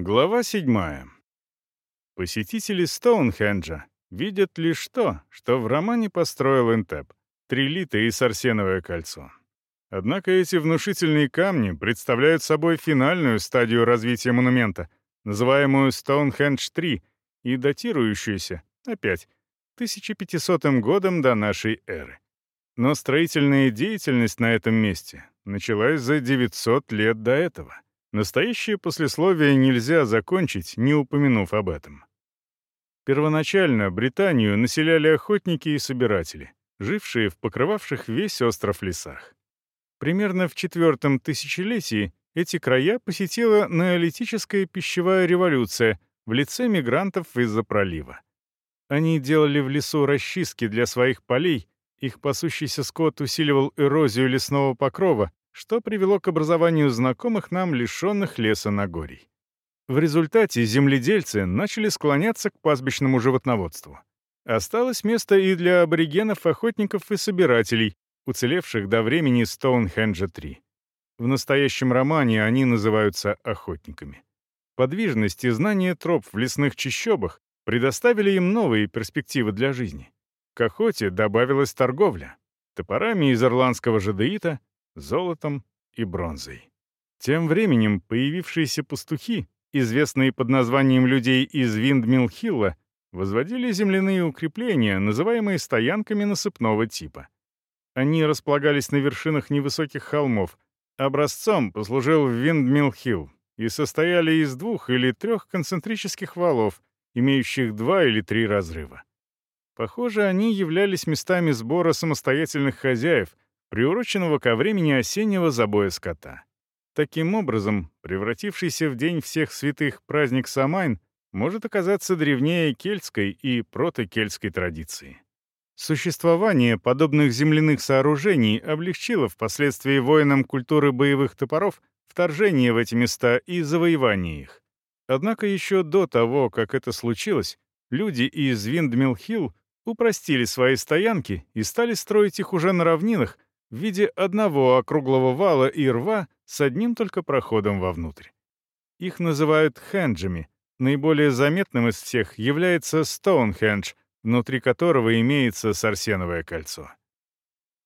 Глава 7. Посетители Стоунхенджа видят лишь то, что в романе построил Интеп — трилиты и сарсеновое кольцо. Однако эти внушительные камни представляют собой финальную стадию развития монумента, называемую Стоунхендж-3, и датирующуюся, опять, 1500 годом до нашей эры. Но строительная деятельность на этом месте началась за 900 лет до этого — Настоящее послесловие нельзя закончить, не упомянув об этом. Первоначально Британию населяли охотники и собиратели, жившие в покрывавших весь остров лесах. Примерно в четвертом тысячелетии эти края посетила неолитическая пищевая революция в лице мигрантов из-за пролива. Они делали в лесу расчистки для своих полей, их пасущийся скот усиливал эрозию лесного покрова, что привело к образованию знакомых нам лишенных леса Нагорий. В результате земледельцы начали склоняться к пастбищному животноводству. Осталось место и для аборигенов, охотников и собирателей, уцелевших до времени Стоунхенджа-3. В настоящем романе они называются охотниками. Подвижность и знание троп в лесных чащобах предоставили им новые перспективы для жизни. К охоте добавилась торговля. Топорами из ирландского жадеита, золотом и бронзой. Тем временем появившиеся пастухи, известные под названием людей из Виндмилл-Хилла, возводили земляные укрепления, называемые стоянками насыпного типа. Они располагались на вершинах невысоких холмов. Образцом послужил Виндмилл-Хилл и состояли из двух или трех концентрических валов, имеющих два или три разрыва. Похоже, они являлись местами сбора самостоятельных хозяев — приуроченного ко времени осеннего забоя скота. Таким образом, превратившийся в День всех святых праздник Самайн может оказаться древнее кельтской и протокельтской традиции. Существование подобных земляных сооружений облегчило впоследствии воинам культуры боевых топоров вторжение в эти места и завоевание их. Однако еще до того, как это случилось, люди из Виндмилл-Хилл упростили свои стоянки и стали строить их уже на равнинах, в виде одного округлого вала и рва с одним только проходом вовнутрь. Их называют хенджами. Наиболее заметным из всех является Стоунхендж, внутри которого имеется Сарсеновое кольцо.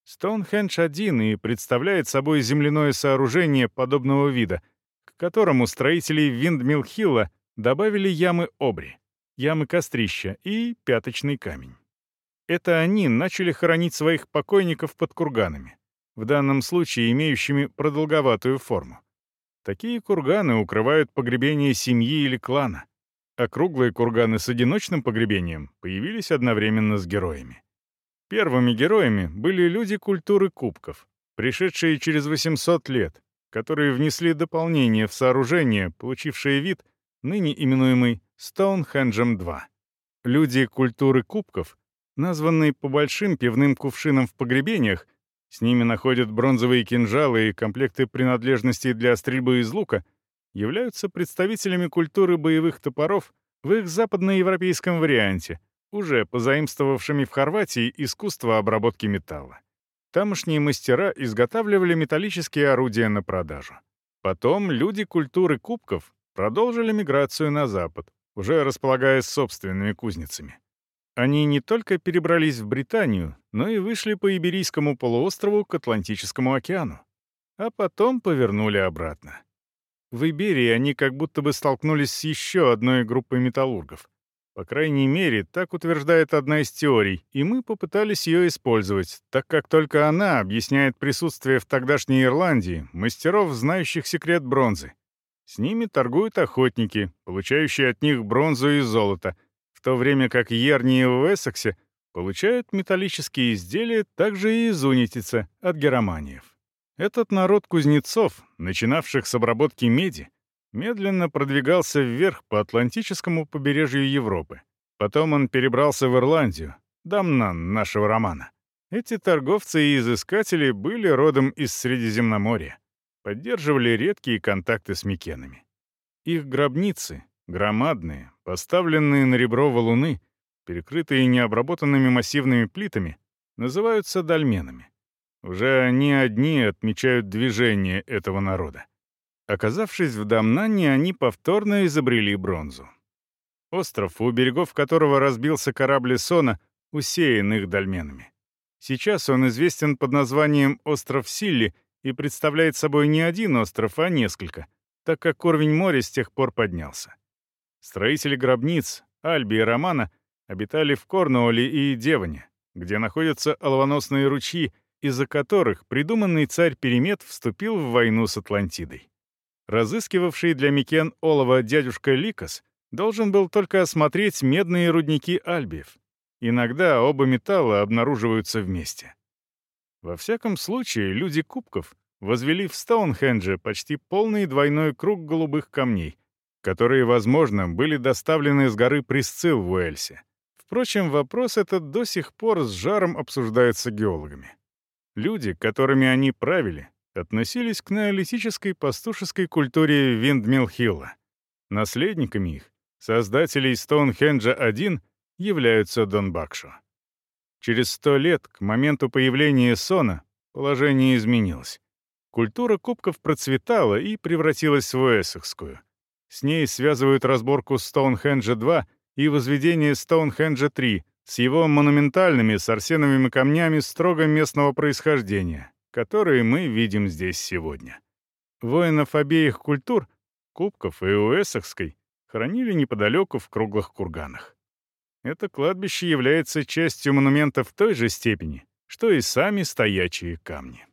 Стоунхендж-1 и представляет собой земляное сооружение подобного вида, к которому строители Виндмилл-Хилла добавили ямы обри, ямы кострища и пяточный камень. Это они начали хоронить своих покойников под курганами, в данном случае имеющими продолговатую форму. Такие курганы укрывают погребение семьи или клана, а круглые курганы с одиночным погребением появились одновременно с героями. Первыми героями были люди культуры кубков, пришедшие через 800 лет, которые внесли дополнение в сооружение, получившее вид, ныне именуемый Стоунхенджем-2. Люди культуры кубков названные по большим пивным кувшинам в погребениях, с ними находят бронзовые кинжалы и комплекты принадлежностей для стрельбы из лука, являются представителями культуры боевых топоров в их западноевропейском варианте, уже позаимствовавшими в Хорватии искусство обработки металла. Тамошние мастера изготавливали металлические орудия на продажу. Потом люди культуры кубков продолжили миграцию на запад, уже располагаясь собственными кузницами. Они не только перебрались в Британию, но и вышли по Иберийскому полуострову к Атлантическому океану. А потом повернули обратно. В Иберии они как будто бы столкнулись с еще одной группой металлургов. По крайней мере, так утверждает одна из теорий, и мы попытались ее использовать, так как только она объясняет присутствие в тогдашней Ирландии мастеров, знающих секрет бронзы. С ними торгуют охотники, получающие от них бронзу и золото — то время как Ерни в Эссексе получают металлические изделия также и из Унитица от героманиев. Этот народ кузнецов, начинавших с обработки меди, медленно продвигался вверх по Атлантическому побережью Европы. Потом он перебрался в Ирландию, дамнан нашего романа. Эти торговцы и изыскатели были родом из Средиземноморья, поддерживали редкие контакты с Микенами. Их гробницы, громадные, поставленные на ребро валуны, перекрытые необработанными массивными плитами, называются дольменами. Уже они одни отмечают движение этого народа. Оказавшись в Дамнане, они повторно изобрели бронзу. Остров, у берегов которого разбился корабль Сона, усеян их дольменами. Сейчас он известен под названием «Остров Силли» и представляет собой не один остров, а несколько, так как уровень моря с тех пор поднялся. Строители гробниц, Альби и Романа обитали в Корнуолле и Девоне, где находятся оловоносные ручьи, из-за которых придуманный царь Перемет вступил в войну с Атлантидой. Разыскивавший для Микен олово дядюшка Ликос должен был только осмотреть медные рудники Альбиев. Иногда оба металла обнаруживаются вместе. Во всяком случае, люди кубков возвели в Стоунхендже почти полный двойной круг голубых камней, которые, возможно, были доставлены с горы Присцилл в Уэльсе. Впрочем, вопрос этот до сих пор с жаром обсуждается геологами. Люди, которыми они правили, относились к неолитической пастушеской культуре Виндмилл-Хилла. Наследниками их, создателей Стоунхенджа-1, являются Донбакшо. Через сто лет, к моменту появления Сона, положение изменилось. Культура кубков процветала и превратилась в уэссекскую. С ней связывают разборку Стоунхенджа-2 и возведение Стоунхенджа-3 с его монументальными сарсеновыми камнями строго местного происхождения, которые мы видим здесь сегодня. Воинов обеих культур, кубков и уэссекской, хранили неподалеку в круглых курганах. Это кладбище является частью монумента в той же степени, что и сами стоячие камни.